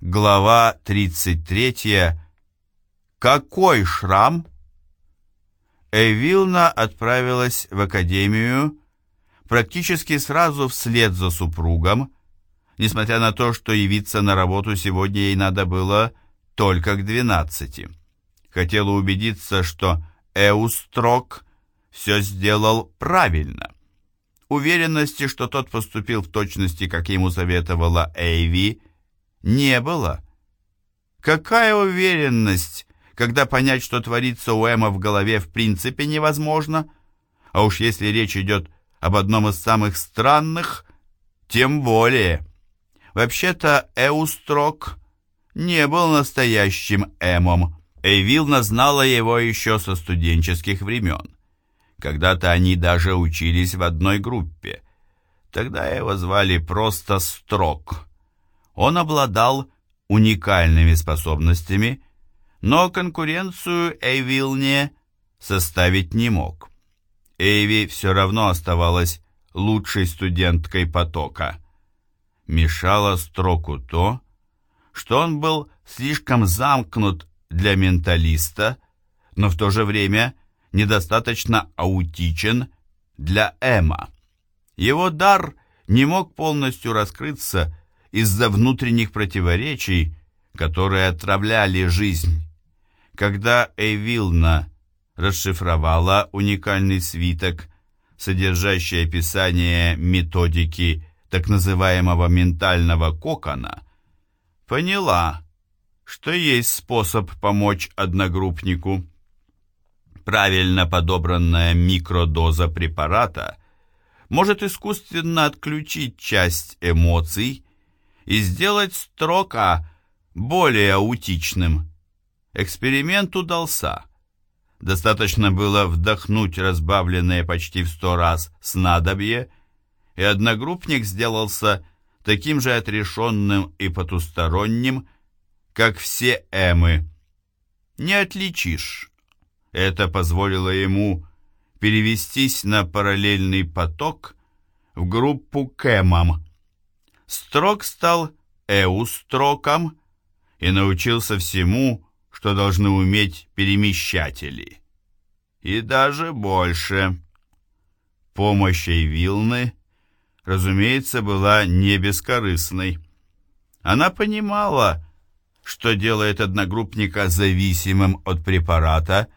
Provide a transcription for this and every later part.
Глава 33. Какой шрам? Эвилна отправилась в академию практически сразу вслед за супругом, несмотря на то, что явиться на работу сегодня ей надо было только к 12. Хотела убедиться, что Эустрок все сделал правильно. Уверенности, что тот поступил в точности, как ему советовала Эйви, не было. Какая уверенность, когда понять, что творится у Эма в голове, в принципе невозможно? А уж если речь идет об одном из самых странных, тем более. Вообще-то Эустрок не был настоящим Эмом. Эйвилна знала его еще со студенческих времен. Когда-то они даже учились в одной группе. Тогда его звали просто Строк. Он обладал уникальными способностями, но конкуренцию Эйвилне составить не мог. Эйви все равно оставалась лучшей студенткой потока. Мешало строку то, что он был слишком замкнут для менталиста, но в то же время недостаточно аутичен для Эма. Его дар не мог полностью раскрыться из-за внутренних противоречий, которые отравляли жизнь. Когда Эйвилна расшифровала уникальный свиток, содержащий описание методики так называемого ментального кокона, поняла, что есть способ помочь одногруппнику. Правильно подобранная микродоза препарата может искусственно отключить часть эмоций и сделать строка более аутичным. Эксперимент удался. Достаточно было вдохнуть разбавленное почти в сто раз снадобье, и одногруппник сделался таким же отрешенным и потусторонним, как все эмы. Не отличишь. Это позволило ему перевестись на параллельный поток в группу кэмом, Строк стал эустроком и научился всему, что должны уметь перемещатели. И даже больше. Помощь Вилны, разумеется, была не бескорыстной. Она понимала, что делает одногруппника зависимым от препарата,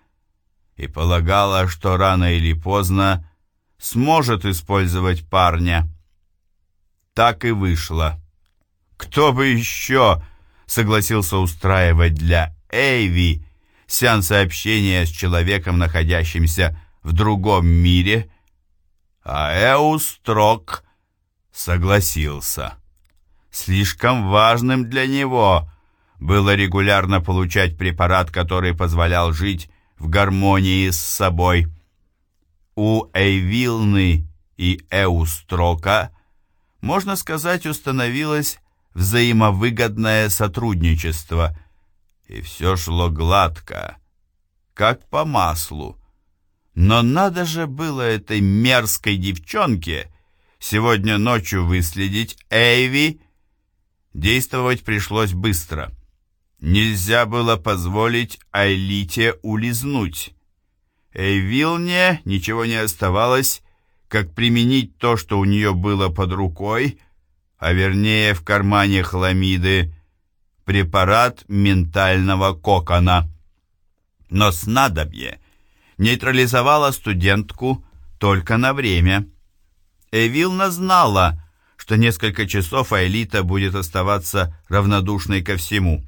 и полагала, что рано или поздно сможет использовать парня так и вышло. Кто бы еще согласился устраивать для Эйви сеансы общения с человеком, находящимся в другом мире? А Эустрок согласился. Слишком важным для него было регулярно получать препарат, который позволял жить в гармонии с собой. У Эйвилны и Эустрока – можно сказать, установилось взаимовыгодное сотрудничество. И все шло гладко, как по маслу. Но надо же было этой мерзкой девчонке сегодня ночью выследить Эйви. Действовать пришлось быстро. Нельзя было позволить Айлите улизнуть. Эйвилне ничего не оставалось, как применить то, что у нее было под рукой, а вернее в кармане хламиды, препарат ментального кокона. Но снадобье нейтрализовало студентку только на время. Эвилна знала, что несколько часов Аэлита будет оставаться равнодушной ко всему.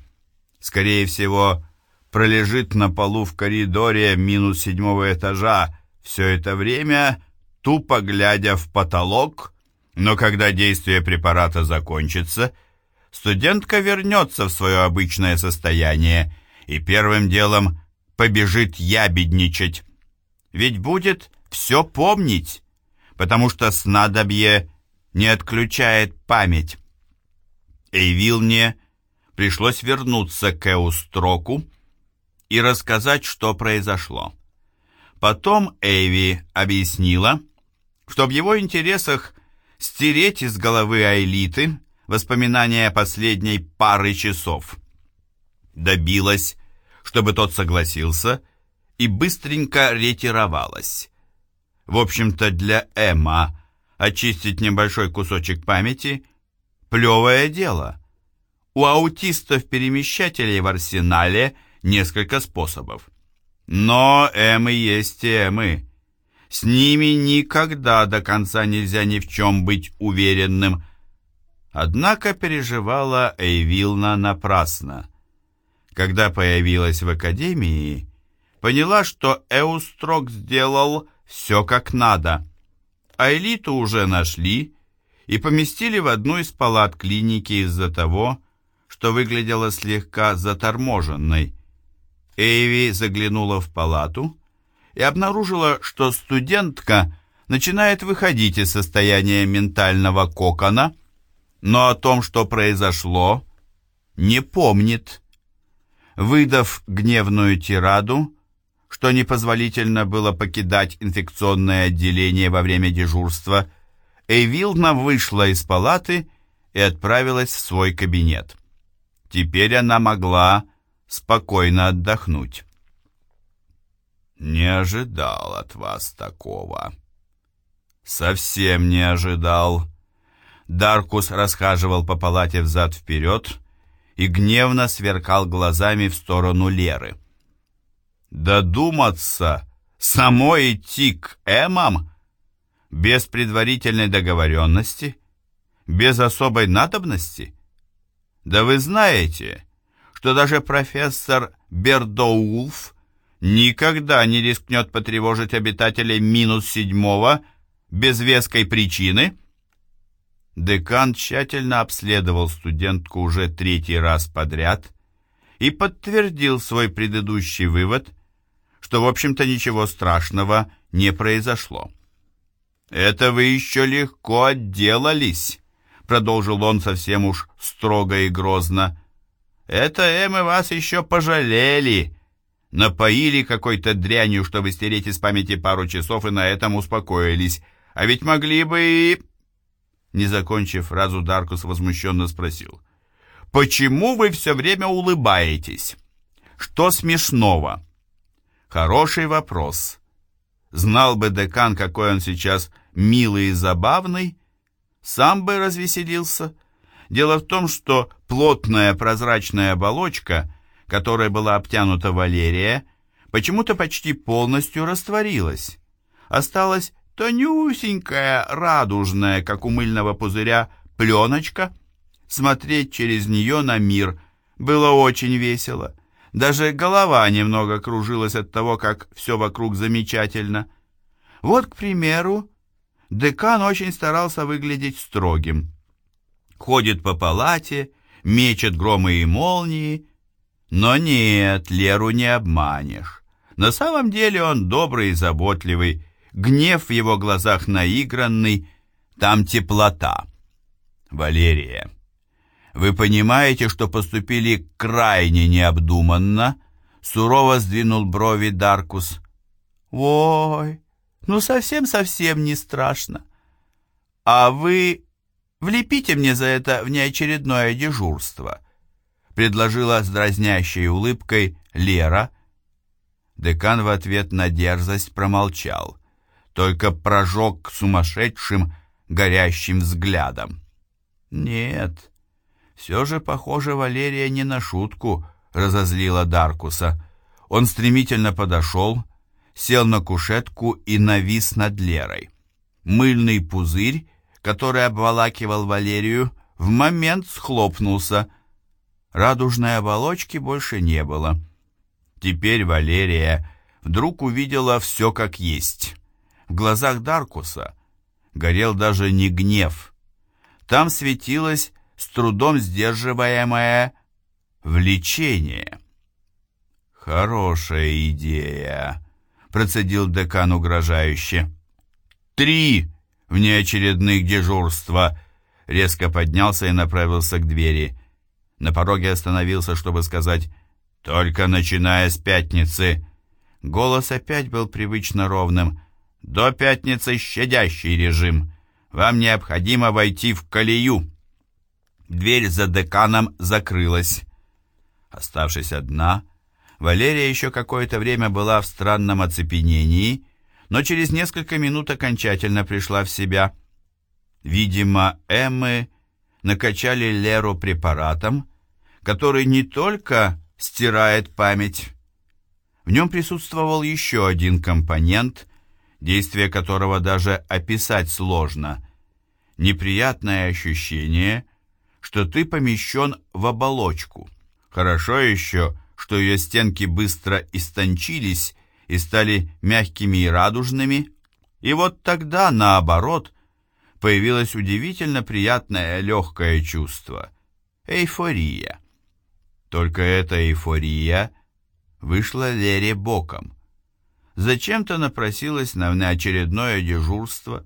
Скорее всего, пролежит на полу в коридоре минус седьмого этажа все это время, тупо глядя в потолок, но когда действие препарата закончится, студентка вернется в свое обычное состояние и первым делом побежит ябедничать. Ведь будет все помнить, потому что снадобье не отключает память. Эйвилне пришлось вернуться к Эустроку и рассказать, что произошло. Потом Эйви объяснила, что в его интересах стереть из головы Айлиты воспоминания последней пары часов. Добилась, чтобы тот согласился, и быстренько ретировалась. В общем-то, для Эмма очистить небольшой кусочек памяти – плевое дело. У аутистов-перемещателей в арсенале несколько способов. Но Эммы есть Эммы. С ними никогда до конца нельзя ни в чем быть уверенным. Однако переживала Эйвилна напрасно. Когда появилась в академии, поняла, что Эустрок сделал все как надо. А элиту уже нашли и поместили в одну из палат клиники из-за того, что выглядела слегка заторможенной. Эйви заглянула в палату и обнаружила, что студентка начинает выходить из состояния ментального кокона, но о том, что произошло, не помнит. Выдав гневную тираду, что непозволительно было покидать инфекционное отделение во время дежурства, Эйвилна вышла из палаты и отправилась в свой кабинет. Теперь она могла спокойно отдохнуть. «Не ожидал от вас такого». «Совсем не ожидал». Даркус расхаживал по палате взад-вперед и гневно сверкал глазами в сторону Леры. «Додуматься, самой идти к Эмам? Без предварительной договоренности? Без особой надобности? Да вы знаете, что даже профессор Бердоулф никогда не рискнет потревожить обитателей минус седьмого без веской причины. Декан тщательно обследовал студентку уже третий раз подряд и подтвердил свой предыдущий вывод, что, в общем-то, ничего страшного не произошло. «Это вы еще легко отделались», — продолжил он совсем уж строго и грозно. Это Эммы вас еще пожалели. Напоили какой-то дрянью, чтобы стереть из памяти пару часов, и на этом успокоились. А ведь могли бы и...» Не закончив фразу, Даркус возмущенно спросил. «Почему вы все время улыбаетесь? Что смешного?» «Хороший вопрос. Знал бы декан, какой он сейчас милый и забавный, сам бы развеселился». Дело в том, что плотная прозрачная оболочка, которой была обтянута Валерия, почему-то почти полностью растворилась. Осталась тонюсенькая, радужная, как у мыльного пузыря, пленочка. Смотреть через нее на мир было очень весело. Даже голова немного кружилась от того, как все вокруг замечательно. Вот, к примеру, декан очень старался выглядеть строгим ходит по палате, мечет громы и молнии. Но нет, Леру не обманешь. На самом деле он добрый и заботливый, гнев в его глазах наигранный, там теплота. Валерия, вы понимаете, что поступили крайне необдуманно? Сурово сдвинул брови Даркус. Ой, ну совсем-совсем не страшно. А вы Влепите мне за это внеочередное дежурство», — предложила с дразнящей улыбкой Лера. Декан в ответ на дерзость промолчал, только прожег сумасшедшим горящим взглядом. «Нет, все же, похоже, Валерия не на шутку разозлила Даркуса. Он стремительно подошел, сел на кушетку и навис над Лерой. Мыльный пузырь который обволакивал Валерию, в момент схлопнулся. Радужной оболочки больше не было. Теперь Валерия вдруг увидела все как есть. В глазах Даркуса горел даже не гнев. Там светилось с трудом сдерживаемое влечение. «Хорошая идея», — процедил декан угрожающе. «Три!» внеочередных дежурства!» Резко поднялся и направился к двери. На пороге остановился, чтобы сказать «Только начиная с пятницы». Голос опять был привычно ровным. «До пятницы щадящий режим. Вам необходимо войти в колею». Дверь за деканом закрылась. Оставшись одна, Валерия еще какое-то время была в странном оцепенении, но через несколько минут окончательно пришла в себя. Видимо, Эммы накачали Леру препаратом, который не только стирает память. В нем присутствовал еще один компонент, действие которого даже описать сложно. Неприятное ощущение, что ты помещен в оболочку. Хорошо еще, что ее стенки быстро истончились и стали мягкими и радужными, и вот тогда, наоборот, появилось удивительно приятное легкое чувство – эйфория. Только эта эйфория вышла Лере боком. Зачем-то напросилась на очередное дежурство,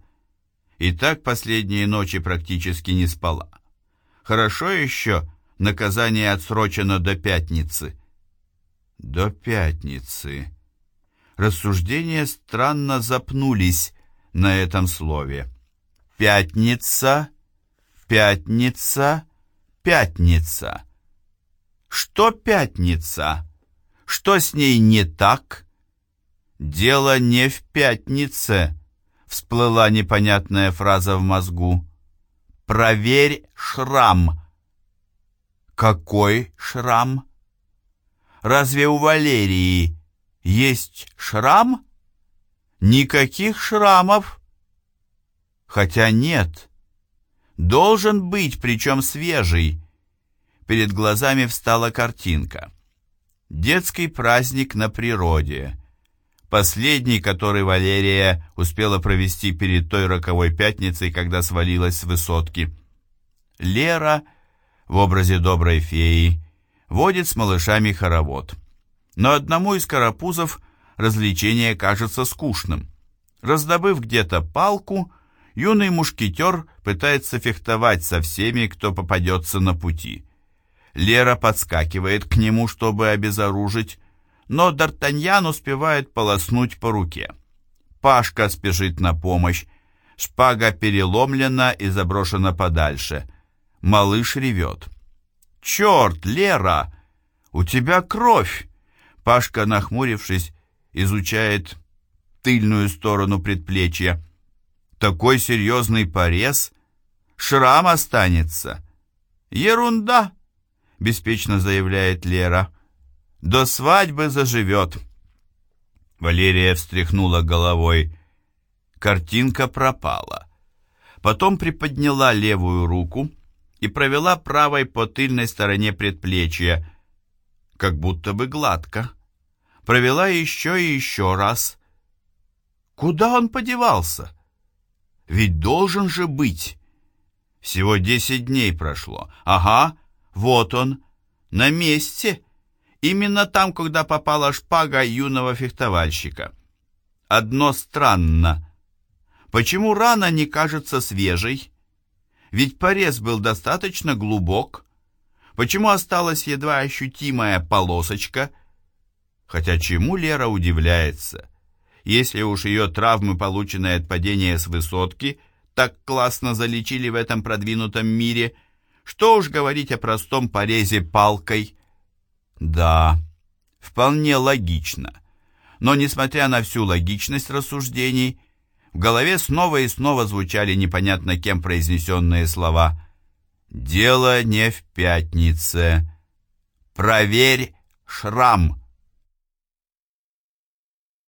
и так последние ночи практически не спала. Хорошо еще наказание отсрочено до пятницы. До пятницы. Рассуждения странно запнулись на этом слове. Пятница, пятница, пятница. Что пятница? Что с ней не так? Дело не в пятнице, всплыла непонятная фраза в мозгу. Проверь шрам. Какой шрам? Разве у Валерии есть шрам? Никаких шрамов. Хотя нет. Должен быть, причем свежий. Перед глазами встала картинка. Детский праздник на природе. Последний, который Валерия успела провести перед той роковой пятницей, когда свалилась с высотки. Лера в образе доброй феи водит с малышами хоровод. Но одному из карапузов развлечение кажется скучным. Раздобыв где-то палку, юный мушкетер пытается фехтовать со всеми, кто попадется на пути. Лера подскакивает к нему, чтобы обезоружить, но Д'Артаньян успевает полоснуть по руке. Пашка спешит на помощь, шпага переломлена и заброшена подальше. Малыш ревет. «Черт, Лера! У тебя кровь!» Пашка, нахмурившись, изучает тыльную сторону предплечья. Такой серьезный порез, шрам останется. Ерунда, беспечно заявляет Лера. До свадьбы заживет. Валерия встряхнула головой. Картинка пропала. Потом приподняла левую руку и провела правой по тыльной стороне предплечья, как будто бы гладко. Провела еще и еще раз. Куда он подевался? Ведь должен же быть. Всего десять дней прошло. Ага, вот он, на месте. Именно там, куда попала шпага юного фехтовальщика. Одно странно. Почему рана не кажется свежей? Ведь порез был достаточно глубок. Почему осталась едва ощутимая полосочка? Хотя чему Лера удивляется? Если уж ее травмы, полученные от падения с высотки, так классно залечили в этом продвинутом мире, что уж говорить о простом порезе палкой. Да, вполне логично. Но, несмотря на всю логичность рассуждений, в голове снова и снова звучали непонятно кем произнесенные слова «Дело не в пятнице. Проверь шрам».